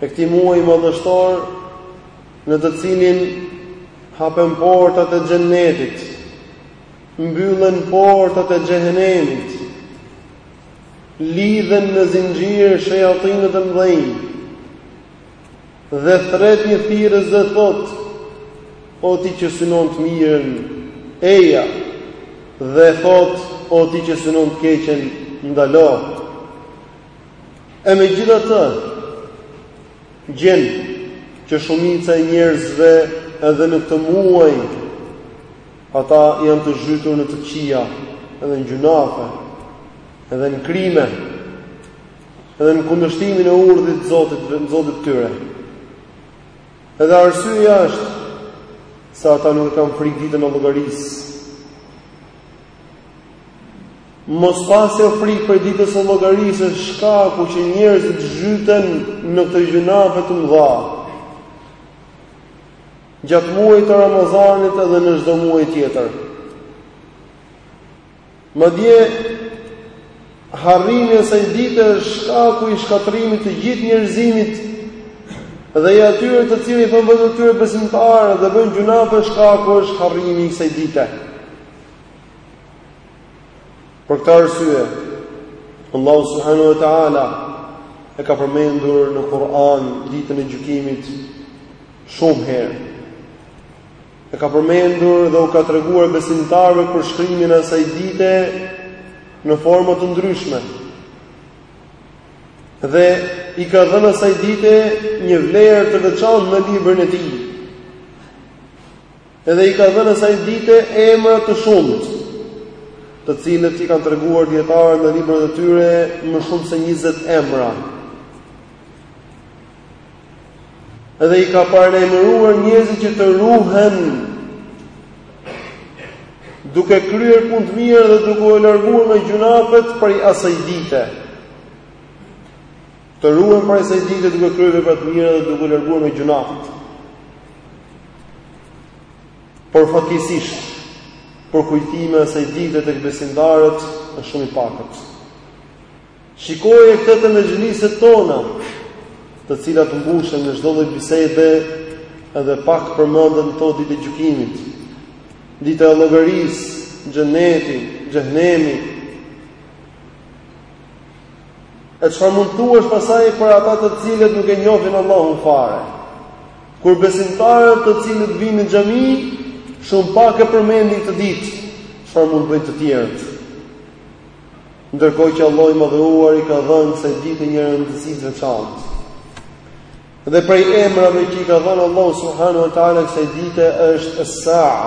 e këtij muaji madhështor në të cilin hapen portat e xhennetit, mbyllen portat e xhehenemit, lidhen në zinxhirë shejtanët e mëdhenj. Dhe thret një thirrës dhe thot: O ti që synon të mirën, eja. Dhe thot: O ti që synon të keqen, ndalu. E megjithatë, gjen që shumica e njerëzve edhe në këtë muaj ata janë të zhytur në të këqija, edhe në gjunafe, edhe në krime, edhe në kundërshtimin e urdhrit të Zotit, të Zotit të tyre. Edhe arsyeja është se ata nuk kanë frikë ditën e llogarisë. Mospasja frikë prej ditës së llogarisë është shkaku që njerëzit zhyten në këto gjunafe të mëdha. Gjatë muajit të Ramazanit edhe në çdo muaj tjetër. Madje harrimi i kësaj dite është shkaku i shkatërrimit të gjithë njerëzimit dhe i atyre të cilët i thonë vetes tyre besimtarë dhe bëjnë gjunafe, shkaku është harrimi i kësaj dite. Për këtë arsye, Allahu subhanahu wa taala e ka përmendur në Kur'an ditën e gjykimit shumë herë. E ka përmendur dhe u ka treguar besimtarëve përshkrimin e asaj dite në forma të ndryshme. Dhe i ka dhënë asaj dite një vlerë të veçantë në librin e tij. Edhe i ka dhënë asaj dite emra të shumtë, të cilët i kanë treguar dijetarët në librat e tyre më shumë se 20 emra. Edhe i ka paralajmëruar njerëzit që të ruhen duke kryer punë të mirë dhe duke u larguar nga gjunafet prej asaj dite. Të ruhen prej asaj dite duke kryer vepra të mira dhe duke u larguar nga gjunafet. Por fatkeqësisht, përkujtimi i asaj dite tek besimtarët është shumë i pakët. Shikoje këtë te mexhliset tona, të cilat mbushen me çdo lloj bisede edhe pak përmendet në to dita e gjykimit, dita e llogarisë, xhenneti, xhehenemi, E çfarë mund të thuash pastaj për ata të cilët nuk e njohin Allahun fare? Kur besimtarët të cilët vijnë në xhami, shumë pak e përmendin këtë ditë, çfarë mund bëjnë të tjerët? Ndërkohë që Allahu i Madhëruar i ka dhënë kësaj dite një rëndësi të veçantë. Dhe prej emrave që i ka dhënë Allahu subhanahu wa taala kësaj dite është As-Sa'a.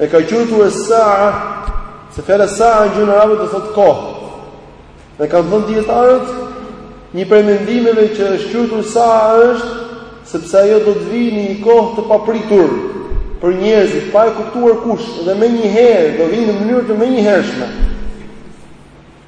E ka quajtur e saa, se fjala saa në gjuhën arabe do thotë kohë. Dhe kanë thënë dijetarët, një prej mendimeve që është quajtur saa është, sepse ajo do të vijë në një kohë të papritur për njerëzit, pa e kuptuar kush, dhe menjëherë, do vijë në mënyrë të menjëhershme.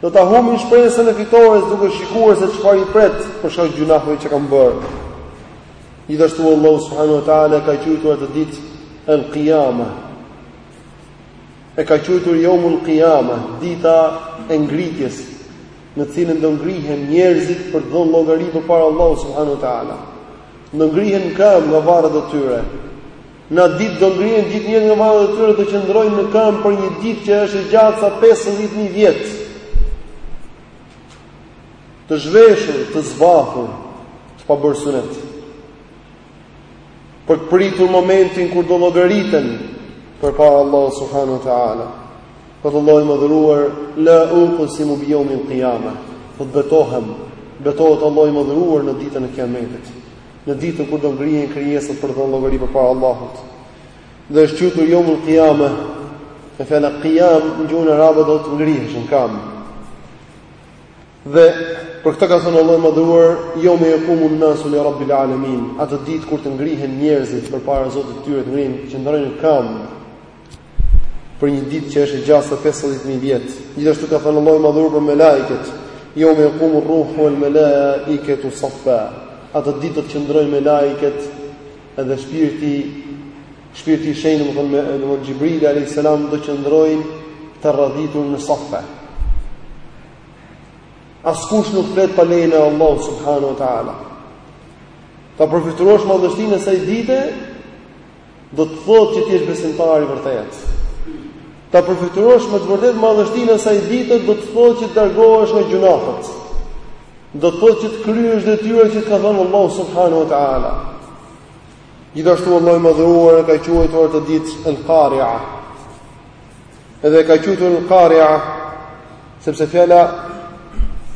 Do ta humbin shpresën e fitores duke shikuar se çfarë i pret për shkak të gjynaheve që kanë bërë. Gjithashtu Allahu subhanahu wa taala e ka quajtur atë ditë al-Qiyama. E ka quajtur Yawmul Qiyama, dita e ngritjes, në të cilën do ngrihen njerëzit për të dhënë llogari përpara Allahut subhanahu wa taala. Do ngrihen këmbë nga varret e tyre. Në atë ditë do ngrihen gjithë njerëzit nga varret e tyre do qëndrojnë në këmbë për një ditë që është e gjatë sa 50000 vjet. Të zhveshur, të zbathur, të pabërë synet. Për të pritur momentin kur do llogariten përpara Allahut subhanahu wa taala. Thotë Allahu i madhëruar, la uqsimu bi yawmil qiyamah. Po betohem, betohet Allahu i madhëruar në ditën e Kiametit. në ditën kur do ngrihen krijesat për të dhënë llogari përpara Allahut. Dhe është quajtur Yomul Qiyame, se fjala Qiyam në gjuhën arabe do të ngrihesh në kam. Dhe për këtë ka thënë Allahu i madhëruar, Yoma yaqumun nasu li rabbil alamin, atë ditë kur të ngrihen njerëzit përpara Zotit të tyre, të ngrihen qëndrojnë kam. për një ditë që është e gjatë sa 50000 vjet. Gjithashtu ka thënë Allahu i madhëruar për melajket, "Yawma yaqumu ruhu wal malaikatu safa." Atë ditë do të qëndrojnë melajket edhe shpirti shpirti i shenjtë, domethënë me domethënë Xhibril alayhis salam do të qëndrojnë të radhitur në safa. Askush nuk flet pa lejen e Allahut subhanahu wa taala. Ta përfytyrosh madhështinë e asaj dite Do të thotë që të jesh besimtar i vërtetë. Ta përfytyrosh me të vërtetë madhështinë e asaj dite do të thotë që të largohesh nga gjynahet. Do të thotë që të kryesh detyrat që të ka dhënë Allahu subhanahu wa taala. Gjithashtu Allahu i madhëruar e ka quajtur atë ditë al-Qari'a. Edhe ka quajtur al-Qari'a sepse fjala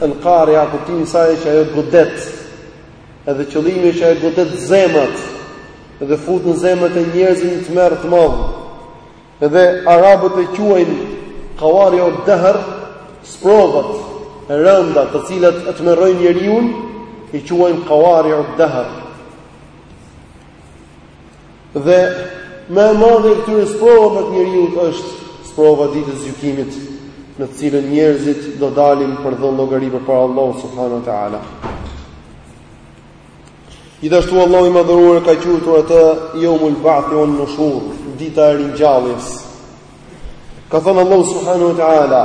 al-Qari'a kuptimi i saj që ajo godet Edhe qëllimi është që ajo godet zemrat dhe fut në zemrat e njerëzve një tmerr të madh. Edhe arabët e quajnë qawari o dahr sprovat e rënda të cilat e tmerrojnë njeriun i quajnë qawari o dahr. Dhe më e madhe e këtyre sprovave të njeriut është sprova e ditës së gjykimit, në të cilën njerëzit do dalin për dhënë llogari përpara Allahut subhanahu wa taala. Gjithashtu Allahu i madhëruar e ka quajtur atë Yawmul Ba'thi wan Nushur, dita e ringjalljes. Ka thënë Allahu subhanahu wa taala,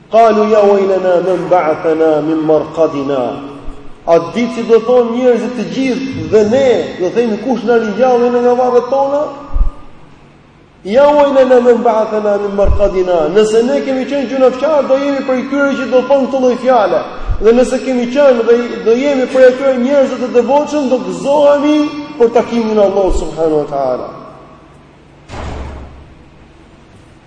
Qalu ya waylana man ba'athana min marqadina. Atë ditë si do thonë njerëzit të gjithë dhe ne, do themi kush na ringjalli ne nga varret tona? Ya waylana man ba'athana min marqadina. Nëse ne kemi qenë gjynahqarë do jemi prej atyre që do thonë këtë lloj fjale. Dhe nëse kemi qenë dhe do jemi prej atyre njerëzve të devotshëm do gëzohemi për takimin Allahu subhanahu wa ta'ala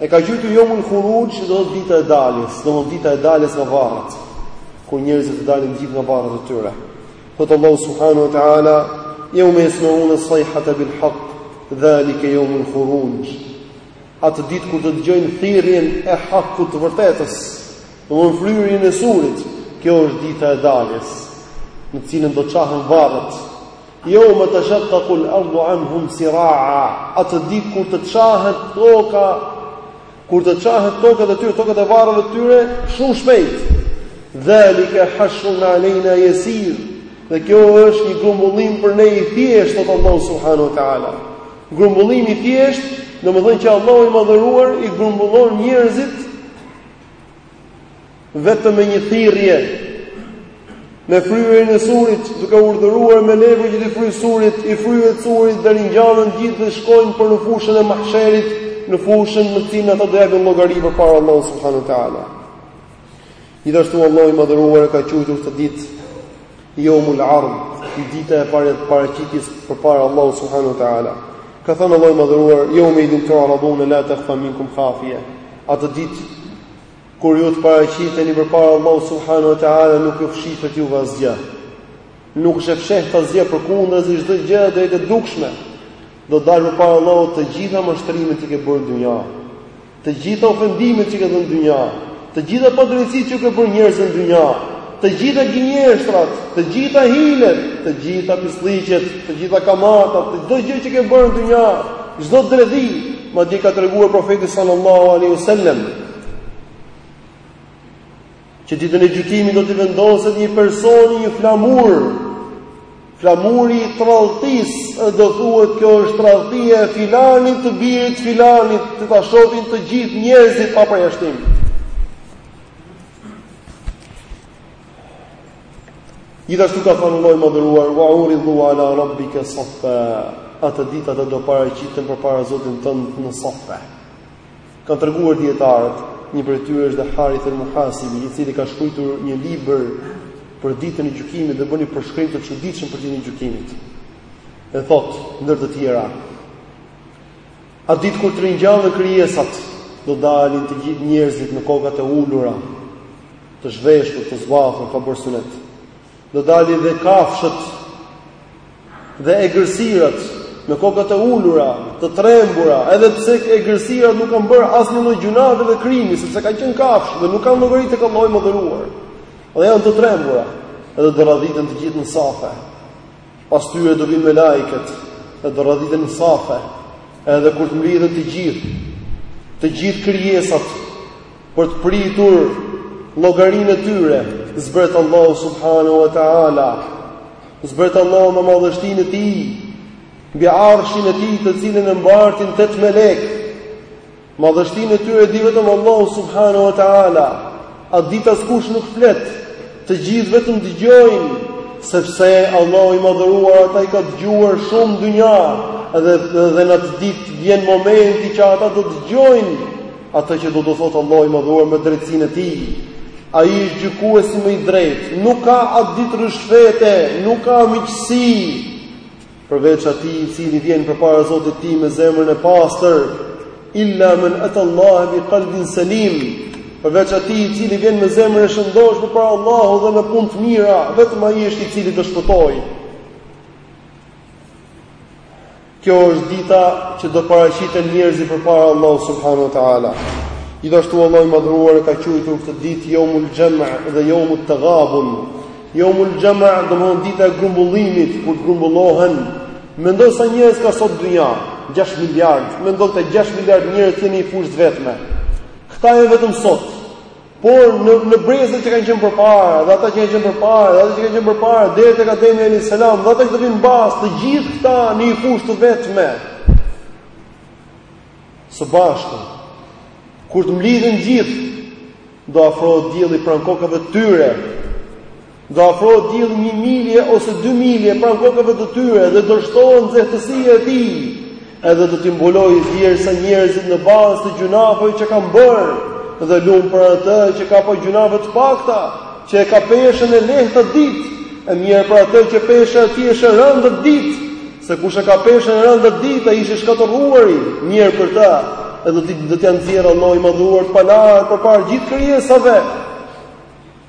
E ka quajtur Yawmul Khuruj, domethënë dita e daljes, domethënë dita e daljes nga varret, kur njerëzit të dalin të gjithë nga varret e tyre. Thotë Allahu subhanahu wa taala, "Yawma yasma'una as-sayhata bil haqq, dhalika yawmul khuruj." Atë ditë kur do dëgjojnë thirrjen e hakut të vërtetës, domethënë fryrjen e surit, kjo është dita e daljes, në të cilën do çahen varret. Yawma tashaqqaqu al-ardu anhum sira'a. Atë ditë kur të çahet toka, kur të çahet tokat e tyre, tokat e varreve të tyre, shumë shpejt. Dhalika hashrun alejna yasir. Dhe kjo është një grumbullim për ne i thjeshtë, thotë Allahu subhanahu wa taala. Grumbullim i thjeshtë, domethënë që Allahu i madhëruar i grumbullon njerëzit Vetëm me një thirrje, me fryrjen e surit, duke urdhëruar melekun që t'i fryjë surit, i fryhet surit dhe ringjallen të gjithë dhe shkojnë për në fushën e mahsherit, në fushën në të cilën ata do japin llogari përpara Allahut subhanahu wa taala. Gjithashtu Allahu i madhëruar e ka quajtur këtë ditë Yawmul Ard, dita e parë e paraqitjes përpara Allahut subhanahu wa taala. Ka thënë Allahu i madhëruar, "Yawma idin tu'radun la takhfa minkum khafiya." Atë ditë Kur ju të paraqiteni përpara Allahut subhanahu wa taala nuk ju fshihet juve asgjë. Nuk është e fshehtë asgjë përkundrazi çdo gjë do jetë e dukshme. Do dalë përpara Allahut të gjitha mashtrimet që ke bërë në dynja. Të gjitha ofendimet që ke dhënë në dynja, të gjitha padrejtësitë që u ke bërë njerëzve në dynja, të gjitha gënjeshtrat, të gjitha hilet, të gjitha pislliqet, të gjitha kamatat, çdo gjë që ke bërë në dynja, çdo dredhi, madje ka treguar profeti sallallahu alaihi wasallam Që ditën e gjykimit do t'i vendoset një personi një flamur. Flamuri i tradhtisë, do thuhet kjo është tradhtia e filanit të birit filanit, të ta shohin të gjithë njerëzit pa përjashtim. Gjithashtu ka thënë Allahu i madhëruar, "Wa uridu ala rabbika safa." Atë ditë ata do paraqiten përpara Zotit tënd në safa. Kanë treguar dijetarët, një prej tyre është dhe Harith al-Muhasibi, i cili ka shkruar një libër për ditën e gjykimit dhe bën një përshkrim të çuditshëm për ditën e gjykimit. E thotë, ndër të tjera, Atë ditë kur të ringjallen krijesat, do dalin të gjithë njerëzit me kokat e ulura, të zhveshur, të zbathur, pa bërë synet. Do dalin dhe kafshët dhe egërsirat me kokat e ulura, të trembura, edhe pse egërsirat nuk kanë bërë asnjë lloj gjynahu dhe krimi, sepse kanë qenë kafshë dhe nuk kanë llogari tek Allahu i madhëruar. Dhe janë të trembura, edhe do radhiten të gjithë në safe. Pas tyre do vijnë melaiket, edhe do radhiten në safe. Edhe kur të mblidhen të gjithë, të gjithë krijesat për të pritur llogarinë e tyre, zbret Allahu subhanahu wa taala, zbret Allahu me madhështinë e tij, mbi arshin e tij të cilin e mbartin tetë melek. Madhështinë e tyre di vetëm Allahu subhanahu wa taala. Atë ditë askush nuk flet, të gjithë vetëm dëgjojnë, sepse Allahu i madhëruar ata i ka dëgjuar shumë dynja edhe në atë ditë vjen momenti që ata do të dëgjojnë Atë që do të thotë Allahu i Madhëruar me drejtësinë e Tij. Ai është gjykuesi më i drejtë. Nuk ka atë ditë ryshfete, nuk ka miqësi. Përveç atij i cili vjen përpara Zotit të Tij me zemrën e pastër, illa man ata Allah bi qalbin salim. Përveç atij i cili vjen me zemrën e shëndoshë përpara Allahut dhe me punë të mira, vetëm ai është i cili do shpëtojë. Kjo është dita që do paraqiten njerëzit përpara Allahut subhanahu wa taala. Gjithashtu Allahu i madhëruar e ka quajtur këtë ditë Yomul Jama' dhe Yomut Taghabun. Yomul Jama' domethënë dita e grumbullimit, kur të grumbullohen. Mendo sa njerëz ka sot dynja, 6 miliard. Mendo këta 6 miliard njerëz të jenë në një fushë të vetme. Këta janë vetëm sot. Por në në brezat që kanë qenë përpara, dhe ata që kanë qenë përpara, dhe ata që kanë qenë përpara deri tek Ademi alayhis salam, dhe ata që do vijnë mbas, të gjithë këta në një fushë të vetme. Së bashku. Kur të mblidhen gjithë, do afrohet dielli pranë kokave të tyre. Do afro dielli një milje ose dy milje pranë kokëve të tyre dhe do shtohet nxehtësia e tij. Edhe do t'i mbulojë djersa njerëzit në bazë të gjynafeve që kanë bërë dhe lum për atë që ka pa gjynafe të pakta, që e ka peshën e lehtë atë ditë, e mjerë për atë që pesha e tij është e rëndë atë ditë, se kush e ka peshën e rëndë atë ditë, ai është i shkatërruari, mjerë për ta, edhe do t'ia nxjerrë Allahu i madhëruar të palarat përpara gjithë krijesave,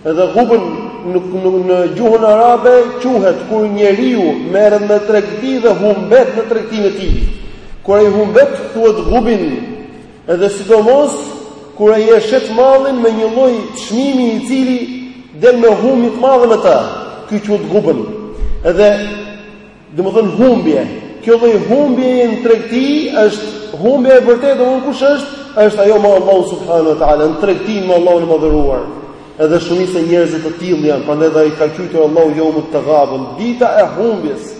Edhe gubn në në gjuhën arabe quhet kur njeriu merret me tregti dhe humbet në tregtinë e tij. Kur ai humbet thuhet gubin. Edhe sidomos kur ai e shet mallin me një lloj çmimi i cili del me humbje të madhe me të. Ky quhet gubn. Edhe Domethënë humbje. Kjo lloj humbjeje në tregti është humbja e vërtetë, domthonë kush është? Është ajo me Allahu subhanahu wa taala, në tregti me Allahun e madhëruar. Edhe shumica e njerëzve të tillë janë, prandaj e ka quajtur Allahu jeumut tegabun, dita e humbjes.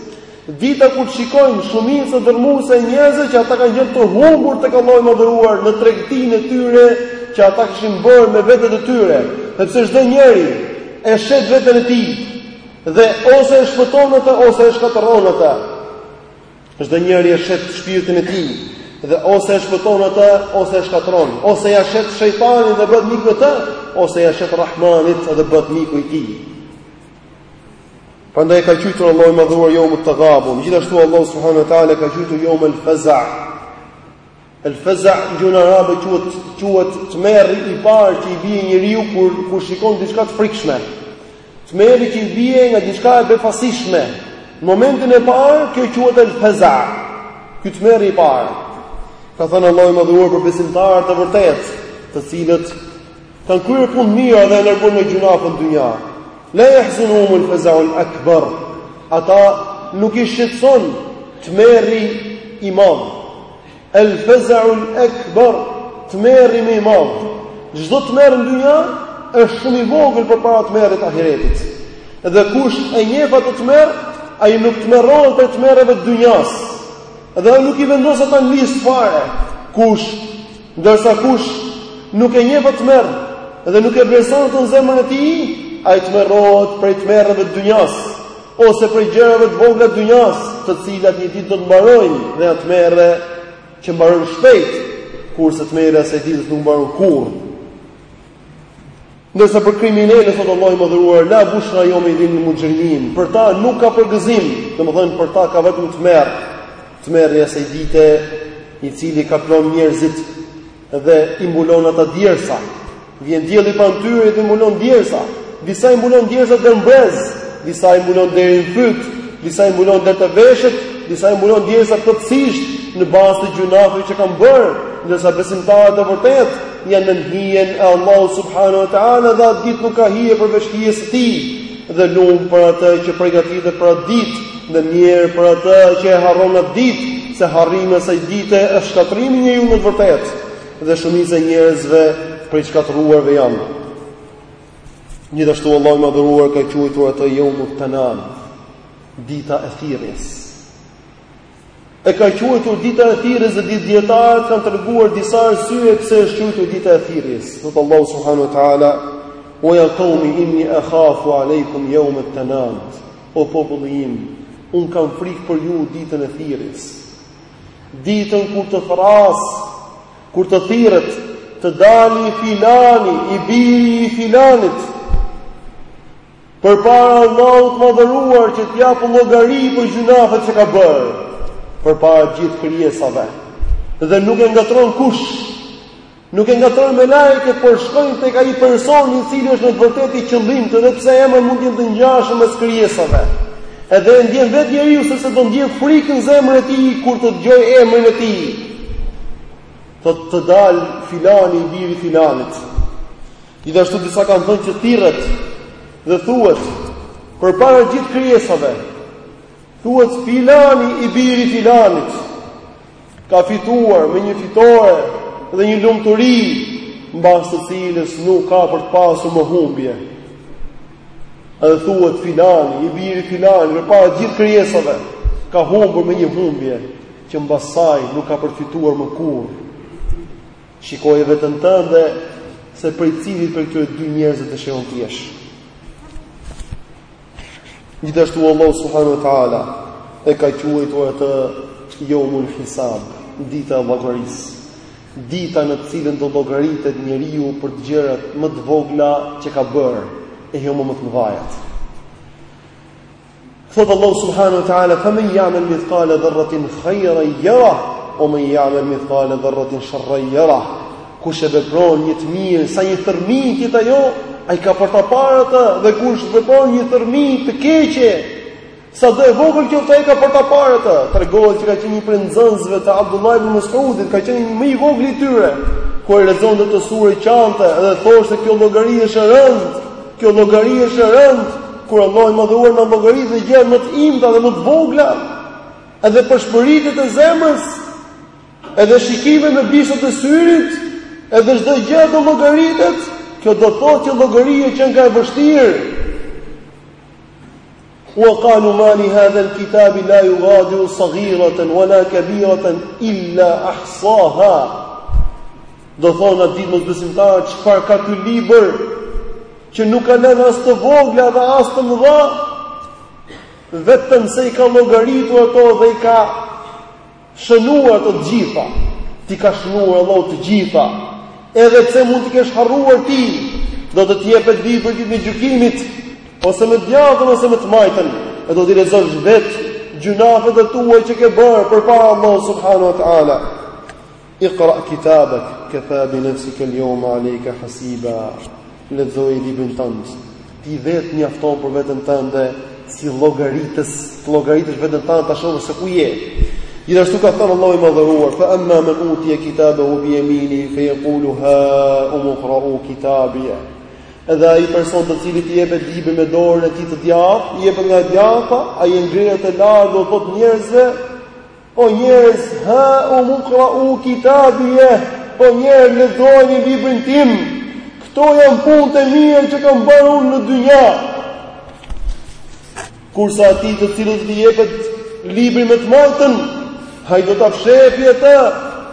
Dita kur të shikojnë shumica dërrmuese e njerëzve që ata kanë qenë të humbur tek Allahu i madhëruar në tregtinë e tyre që ata kishin bërë me vetet e tyre, sepse çdo njeri e shet veten e tij Dhe ose e shpëton atë ose e shkatërron atë. Çdo njeri e shet shpirtin e tij dhe ose e shpëton atë ose e shkatërron, ose ia shet shejtanit dhe bëhet miku i tij, ose ia shet Rahmanit dhe bëhet miku i tij. Prandaj e ka quajtur Allahu i madhëruar jeumut tegabun. Gjithashtu Allahu subhanahu wa taala e ka quajtur jeum el-feza. El feza në gjuhën arabe quhet quhet tmerri i parë që i vjen njeriut kur kur shikon diçka të frikshme. Tmerri që i vjen nga diçka e befasishme. Në momentin e parë kjo quhet el feza. Ky tmerri i parë. Ka thënë Allahu i madhëruar për besimtarët e vërtetë, të cilët kanë kryer punë të mira dhe janë larguar nga gjynafet në dynja. La jahzunuhum el feza'ul akbar. Ata nuk i shqetëson tmerri i madh. El feza'ul akbar, tmerri më i madh. Çdo tmerr në dynja është shumë i vogël përpara tmerrit të ahiretit. Dhe kush e njeh atë tmerr, ai nuk tmerrohet prej tmerreve të dynjas. dhe ai nuk i vendos ata në listë fare. Kush Ndërsa kush nuk e njeh atë tmerr dhe nuk e vlerëson atë në zemrën e tij, ai tmerrohet prej tmerreve të dynjas ose prej gjërave të vogla të dynjas, të cilat një ditë do të mbarojnë dhe është tmerr që mbaron shpejt, kurse tmerri i asaj dite nuk mbaron kurrë. Ndërsa për kriminelët thotë Allahu i mëdhëruar, la bushra jeumeidhin lil muxhrimin. Për ta nuk ka përgëzim, domethënë për ta ka vetëm tmerr. Tmerri i asaj dite i cili kaplon njerëzit dhe i mbulon ata djersa. Vjen dielli pranë tyre dhe i mbulon djersa. Disa i mbulon djersa deri në brez, disa i mbulon deri në fyt, disa i mbulon deri te veshët, disa i mbulon djersa plotësisht në bazë të gjynafeve që kanë bërë, ndërsa besimtarët e vërtetë janë nën hijen e Allahut subhanahu wa taala dhe atë ditë nuk ka hije përveç hijes së tij dhe lum për atë që përgatitet për atë ditë dhe mjerë për atë që e harron atë ditë se harrimi i asaj dite është shkatërrimi i njeriut në të vërtetë dhe shumica e njerëzve prej të shkatërruarve janë gjithashtu Allahu i madhëruar e ka quajtur atë yawmut tanad dita e thirrjes E ka quajtur dita e thirrjes dhe ditë dietar kanë treguar disa arsye pse është quajtur dita e thirrjes. Thotë Allahu subhanahu wa taala wa ja qaumi inni akhafu aleikum yawm at-tanad. O populli im, unë kam frikë për ju ditën e thirrjes. Ditën kur të thras, kur të thirret, të dali filani, i biri i filanit. Përpara Allahut të Madhëruar që të japë llogari për gjynafet që ka bërë, përpara gjithë krijesave. Dhe nuk e ngatron kush. Nuk e ngatrojnë melaiket, por shkojnë tek ai person i cili është në të vërtetë i qëllimtë, edhe pse emrat mund të jenë të ngjashëm mes krijesave. Edhe e ndjen vetë njeriu se se do ndjen frikën në zemrën e tij kur të dëgjojë emrin e tij. Të dalë filani i biri i filanit. Gjithashtu disa kanë thënë që thirret dhe thuhet përpara gjithë krijesave. Thuhet filani i biri i filanit ka fituar me një fitore dhe një lumturi mbas së cilës nuk ka për të pasur më humbje. Edhe thuhet filani, i biri i filanit, përpara gjithë krijesave ka humbur me një humbje që mbas saj nuk ka për të fituar më kurrë. Shikoje veten tënde se prej cilit prej këtyre dy njerëzve dëshiron të jesh. Gjithashtu Allahu subhanahu wa taala e ka quajtur atë yomul hisab, dita e llogarisë. Dita në të cilën do të llogaritet njeriu për gjërat më të vogla që ka bërë e jo më më të mëdhajat. Thot Allahu subhanahu wa taala, "Fa men ya'mal mithqala dharratin khayran yara, wa men ya'mal mithqala dharratin sharran yara." Kush e vepron një të mirë sa një thërrmi të jetë ajo, ai ka për ta parë atë, dhe kush vepron një thërrmi të keqe, sado e vogël që të jetë ai ka për ta parë atë. Tregohet që ka qenë një prej nxënësve të Abdullah ibn Mas'udit, ka qenë më i vogli i tyre. Kur e lexonte këtë sure qante dhe thoshte kjo llogari është e rëndë, Kjo llogari është e rëndë, kur Allahu i madhëruar na llogarit edhe gjërat më të imta dhe më të vogla, edhe pëshpëritjet e zemrës, edhe shikimet me bishtat e syrit, edhe çdo gjë do llogaritet, kjo do të thotë që llogaria qenka e vështirë, Wa qalu ma li hadha al-kitab la yughadiru saghiratan wala kabiratan illa ahsaha. Do thonë atë ditë mosbesimtarët, çfarë ka ky libër që nuk ka lënë as të vogla dhe as të mëdha, vetëm se i ka llogaritur ato dhe i ka Shënuar ato të gjitha, t'i ka shënuar Allahu të gjitha, edhe pse mund t'i kesh harruar ti, do të të jepet libri ditën e gjykimit, ose me të djathtën ose me të majtën, e do t'i lexosh vetë gjynahet e tua që ke bërë përpara Allahut subhanahu wa taala. Iqra kitabak kafa bi nafsika al-yawma alayka hasiba. Lexoje librin tënd. Ti vetë mjafton për veten tënde si llogaritës, të llogaritësh veten tënde ta shohësh se ku je. Gjithashtu ka thënë Allahu i madhëruar, "Fa amma man utiya kitabahu bi yamini fa yaqulu ha umqra'u kitabia." Edhe ai person të cilit i jepet libri me dorën e tij të djathtë, i jepet nga e djathta, ai e ngre atë lart dhe u thotë njerëzve, O njerëz, ha umqra'u kitabia, o njerëz lexojeni librin tim, këto janë punët e mira që kam bërë unë në dynja. Kurse atij të cilit t'i jepet libri me të majtën, ai do ta fshehi atë,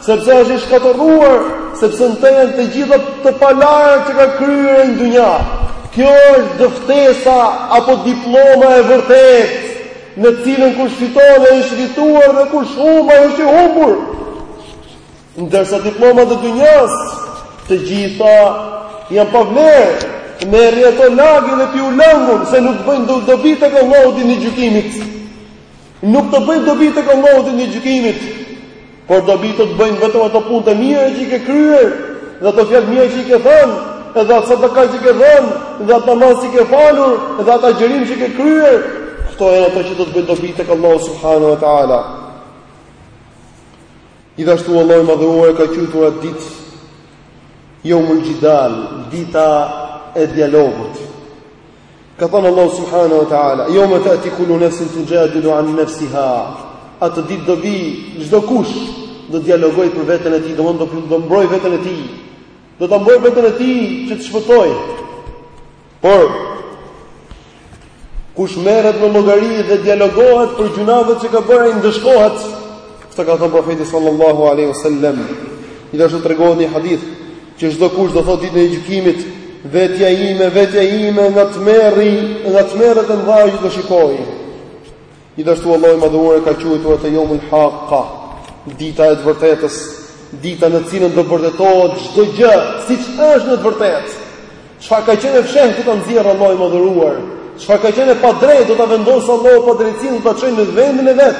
sepse është i shkatërruar, sepse në të janë të gjitha të palarat që ka kryer në dynja. Kjo është dëftesa apo diploma e vërtetë, në të cilën kush fiton ai është i fituar dhe kush humb ai është i humbur. Ndërsa diplomat e dynjas, të gjitha janë pa vlerë. Merri ato lagi dhe piu lëngun se nuk bëjnë dobi tek Allahu ditën e gjykimit. Nuk të bëjnë dobi tek Allahu ditën e gjykimit. Por dobi do të bëjnë vetëm ato punë të mira që i ke kryer, dhe ato fjalë të mira që i ke thënë, dhe ato sadaka që i ke dhënë, dhe ato namaze që i ke falur, dhe ai agjërim që i ke kryer. Këto janë ato që do të bëjnë dobi tek Allahu subhanahu wa taala. Gjithashtu Allahu i madhëruar e ka quajtur atë ditë Jeumul Xhidal, dita e dialogut. Ka thënë Allah subhanahu wa taala, "Yawma ta'ti kullu nafsin tujadilu an nafsiha." Atë ditë do vijë çdokush do dialogojë për veten e tij, domethënë do mbrojë veten e tij. Do ta mbrojë veten e tij që të shpëtojë. Por kush merret në llogari dhe dialogohet për gjynahet që ka bërë, ndëshkohet. Këtë ka thënë profeti sallallahu alaihi wasallam. Gjithashtu tregohet një hadith Që çdokush do thotë ditën e gjykimit, vetja ime, vetja ime nga tmerri, nga tmerret e mëdha që do shikojë. Gjithashtu Allahu i Madhëruar e ka quajtur atë Yomul Haqqa, dita e të vërtetës, dita në cilën do vërtetohet çdo gjë, siç është në të vërtetë. Çfarë ka qenë e fshehtë do ta nxjerrë Allahu i Madhëruar. Çfarë ka qenë e padrejtë do ta vendosë Allahu padrejtësinë do ta çojë në vendin e vet.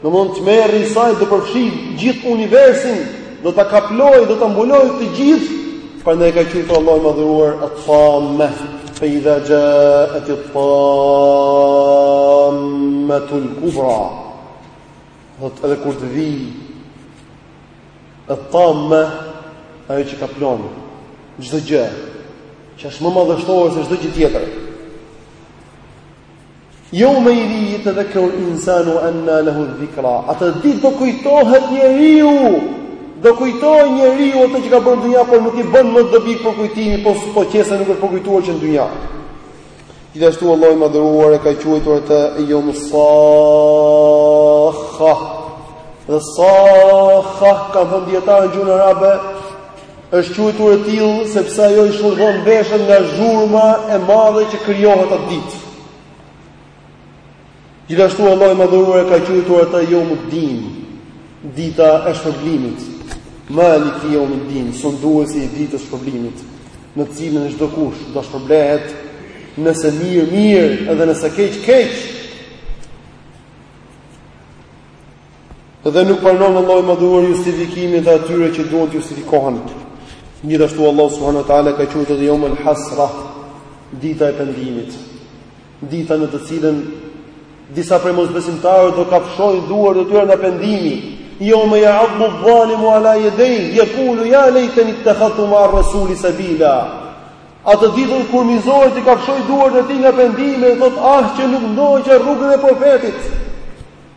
Në mund të merë i sajtë dhe përfshi gjithë universin dhe të kaploj dhe të mbuloj të gjithë, për në e ka qëtë Allah më dhuruar e të famë, fe i dhe gjë e të famë të në kubra. Dhe të edhe kur të vi, e të famë, e që ka plonë, gjithë gjë, që është më më dhështohë se gjithë gjithë tjetër. Yawma idhin yatadhakkaru al-insanu wa anna lahu adh-dhikra. Atë ditë do kujtohet njeriu. Do kujtohet njeriu ato që ka bërë në dynja, por nuk i bën më dobi përkujtimi, po po qe se nuk është përkujtuar që në dynja. Gjithashtu Allahu i madhëruar e ka quajtur atë yawm as-sakha. As-sakha kanë thënë dijetarët në gjuhën arabe Është quajtur e tillë sepse ajo i shurdhon veshët nga zhurma e madhe që krijohet atë ditë. Gjithashtu Allahu i Madhëruar e ka quajtur atë Yawmuddin, dita e shpërblimit. Maliki yawmiddin, sunduesi i ditës së shpërblimit, në të cilën çdokush do shpërblehet nëse mirë mirë edhe nëse keq keq. Dhe nuk pranon Allahu i Madhëruar justifikimin e atyre që duan të justifikohen. Gjithashtu Allahu subhanahu wa taala e ka quajtur edhe yomul hasra, dita e pendimit, dita në të cilën disa prej mosbesimtarëve do kafshojnë duart e tyre nga pendimi. Yoma ya'dhu adh-dhalimu ala yadayhi yaqulu ya laytani ittakhadtu ma'a ar-rasuli sabila. Atë ditë kur mizori t'i kafshojë duart e tij nga pendimi, thotë ah që nuk ndoqa rrugën e profetit.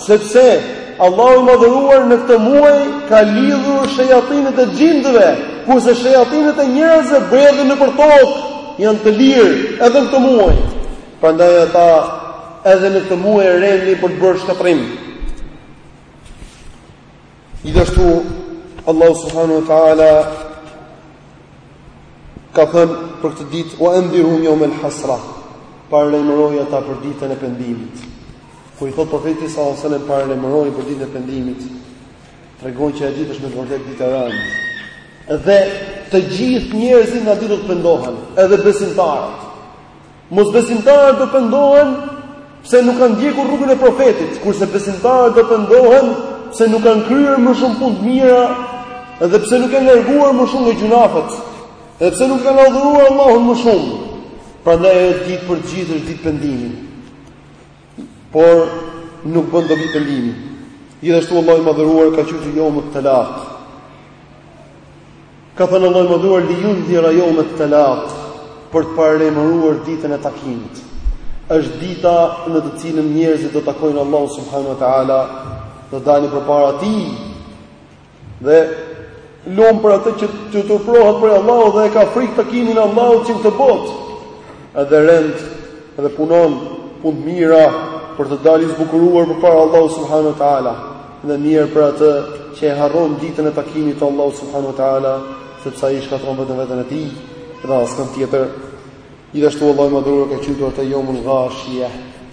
Sepse Allahu i Madhëruar në këtë muaj ka lidhur shejatinet e xhindëve, kurse shejatinet e njerëzve bredhin nëpër tokë, janë të lirë edhe në këtë muaj. Prandaj ata edhe në këtë muaj rendin për të bërë shkatërrim. Gjithashtu Allahu subhanahu wa taala ka thënë për këtë ditë wa andhirhum yawm al-hasra, paralajmëroji ata për ditën e pendimit. Kur i thotë profetit sallallahu alajhi wasallam paralajmëroji për ditën e pendimit, tregon që ajo ditë është me të vërtetë ditë e rëndë. Dhe të gjithë njerëzit atë ditë do të pendohen, edhe besimtarët. Mosbesimtarët do pendohen pse nuk kanë ndjekur rrugën e profetit, kurse besimtarët do pendohen pse nuk kanë kryer më shumë punë të mira, edhe pse nuk janë larguar më shumë nga gjynahet, edhe pse nuk kanë adhuruar Allahun më shumë. Prandaj ajo ditë për të gjithë është ditë pendimi. Por nuk bën dobi pendimi. Gjithashtu Allahu i madhëruar e ka quajtur yawm at-talaq. Ka thënë Allahu i madhëruar li yundhira yawm at-talaq për të paralajmëruar ditën e takimit. Është dita në të cilën njerëzit do të takojnë Allahu subhanahu wa taala, do dalin përpara tij Dhe lum për atë që turpërohet prej Allahut dhe e ka frikë takimin e Allahut që në këtë botë. Edhe rend, edhe punon punë të mira për të dalë i zbukuruar përpara Allahu subhanahu wa taala. Dhe mjerë për atë që e harron ditën e takimit të Allahu subhanahu wa taala, sepse ai shkatërron veten veten e tij dhe askënd tjetër. Gjithashtu Allahu i madhëruar e ka quajtur atë yawm al-ghashiya.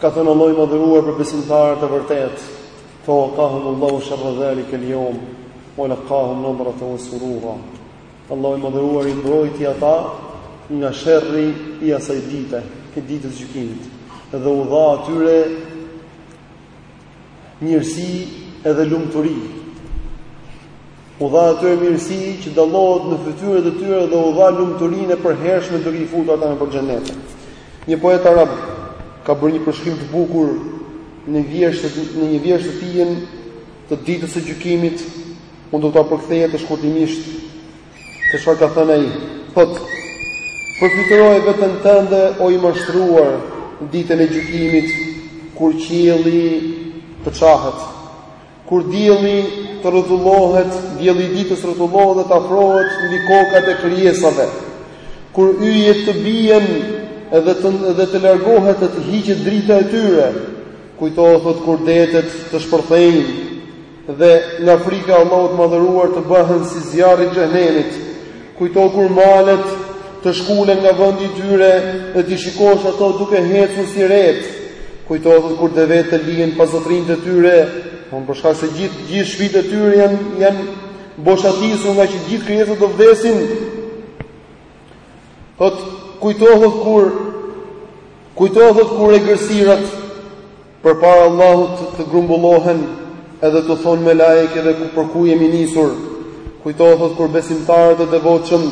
Ka thënë Allahu i madhëruar për besimtarët e vërtetë, "Fa waqahum Allahu sharra dhalika al-yawm wa laqahum nadratan wa surura." Allahu i madhëruar i mbrojti ata nga sherri i asaj dite, e ditës së gjykimit, dhe u dha atyre Mirësi edhe lumturi. U dha atyre mirësi që dallohet në fytyrët e tyre dhe u dha lumturinë e përhershme duke i futur ata në xhenete. Një poet arab ka bërë një përshkrim të bukur në vjershë në një vjershë të tijën të ditës së gjykimit, unë do ta përkthej atë shkurtimisht Se çfarë ka thënë ai? Thotë: Përfytyroje veten tënde o i mashtruar ditën e gjykimit kur qielli të çahet, kur dielli të rrotullohet, dielli i ditës rrotullohet dhe të afrohet mbi kokat e krijesave, kur yjet të bien edhe të edhe të largohet dhe të hiqet drita e tyre, kujto thotë kur detet të shpërthejnë, Dhe nga frika e Allahut të Madhëruar të bëhen si zjarri i xhehenemit. Kujto kur malet të shkulen nga vendi i tyre dhe t'i shikosh ato duke ecur si retë. Kujto thotë kur devetë të lihen pa zotrinjtë e tyre, domethënë për shkak se gjithë gjithë shtëpitë e tyre janë janë boshatisur ngaqë gjithë krijesat do vdesin. Thotë kujto thotë kur kujto thotë kur egërsirat Përpara Allahut të grumbullohen edhe t'u thonë melaikeve për ku jemi nisur, kujto thotë kur besimtarët e devotshëm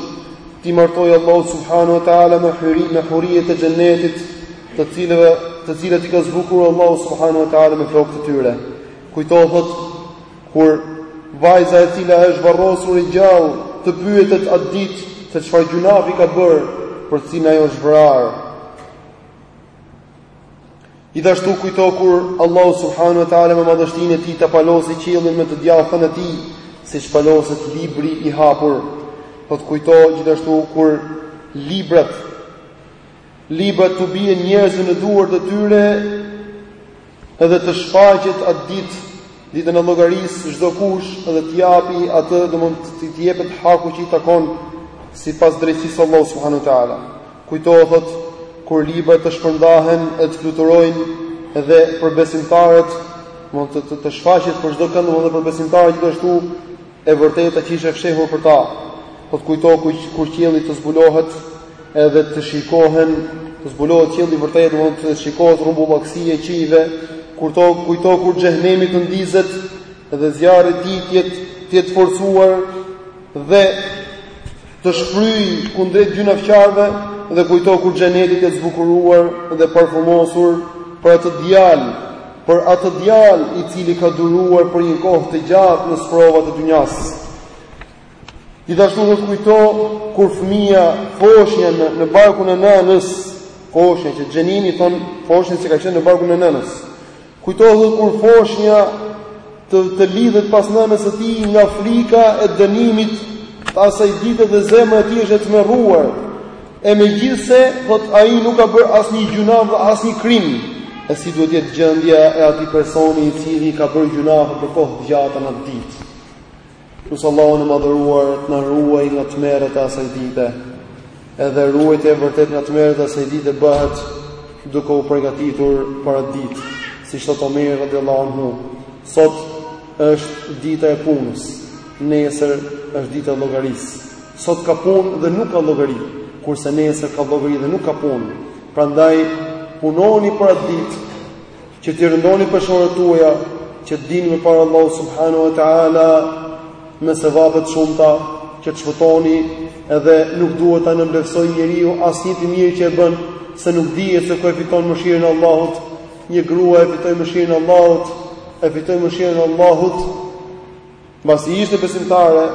t'i martojë Allahu subhanahu wa taala me huri me huritë e xhennetit, të cilëve të cilat i ka zbukuruar Allahu subhanahu wa taala me flokët e tyre. Kujto thotë kur vajza e cila është varrosur e gjallë të pyetet atë ditë se çfarë gjynafi ka bërë për të cilën ajo është vrarë. Gjithashtu kujto kur Allahu subhanahu wa taala me madhështinë e tij ta palosë qiellin me të djathtën e tij, siç paloset libri i hapur. Thotë kujto gjithashtu kur librat librat t'u bien njerëzve në duart e tyre edhe të shfaqet atë ditë ditën e llogarisë çdokush edhe të japi atë domethënë t'i jepet haku që i takon sipas drejtësisë së Allahut subhanuhu teala Kujto, thotë, kur librat të shpërndahen e të fluturojnë dhe për besimtarët, domethënë të, të shfaqet për çdokënd, dhe për besimtarët gjithashtu e vërteta që ishte fshehur për ta. Thotë kujto kur kur qielli të zbulohet edhe të shikohen, të zbulohet qielli i vërtetë, domethënë të shikohet rrumbullakësia e qiejve, kujto kujto kur xhehenemi të ndizet dhe zjarri i tij të jetë të jetë forcuar dhe Të shfryjë kundrejt gjynafqarëve dhe kujto kur xheneti është zbukuruar dhe parfumosur për atë djalë, për atë djalë i cili ka duruar për një kohë të gjatë në sprovat e dynjasë. Gjithashtu thotë kujto kur fëmija foshnja në, në barkun e nënës, foshnja që xhenini i thonë foshnjës që ka qenë në barkun e nënës. Kujto thotë kur foshnja të të lidhet pas nënës së tij nga frika e dënimit të asaj dite dhe zemra e tij është e tmerruar. E megjithëse, thotë ai, nuk ka bërë asnjë gjynaf dhe asnjë krim. E si duhet të jetë gjendja e atij personi i cili ka bërë gjynafe për kohë të gjata natë e ditë? Lus Allahun e madhëruar të na ruajë nga tmerret e asaj dite, edhe ruajtja e vërtetë nga tmerret e asaj dite bëhet duke u përgatitur për atë ditë, siç thotë Omeri radiallahu anhu. Sot është dita e punës, nesër është dita e llogarisë. Sot ka punë dhe nuk ka llogari, kurse nesër ka llogari dhe nuk ka punë. Prandaj punoni për atë ditë, që t'i rëndoni peshoret tuaja, që të dilni me para Allahu subhanahu wa ta'ala, me sevape të shumta, që të shpëtoni, edhe nuk duhet ta nënvleftësojë njeriu asnjë të mirë që e bën, se nuk dihet se ku e fiton mëshirën e Allahut, një grua e fitoi mëshirën e Allahut, e fitoi mëshirën e Allahut, Mbasi ishte besimtare,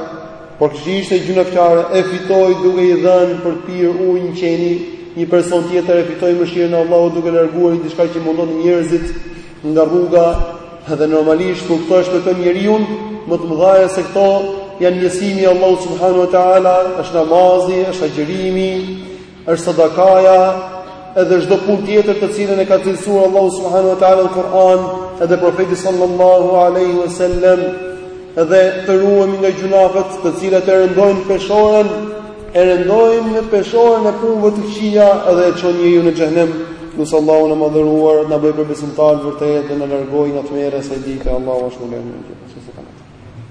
por kështu ishte gjynafqare, e fitoi duke i dhënë për të pirë ujë një qeni, një person tjetër e fitoi mëshirën e Allahut duke larguar një diçka që mundon njerëzit nga rruga, dhe normalisht kur këto e shpëtojnë njeriun, më të mëdhaja se këto janë njëësimi i Allahut subhanahu wa taala, është namazi, është agjërimi, Është sadakaja edhe çdo punë tjetër të cilën e ka cilësuar Allahu subhanahu wa taala në Kur'an edhe profeti sallallahu alaihi wasallam dhe të ruhemi nga gjynafet të cilat e rëndojnë peshoren e rëndojnë peshoren e punëve të këqija edhe e çon njeriun në xhehenem. Lus Allahun e madhëruar na bëjë prej besimtarëve të vërtetë dhe na largojë nga tmerret e asaj dite Allahu është më lehtë në gjithë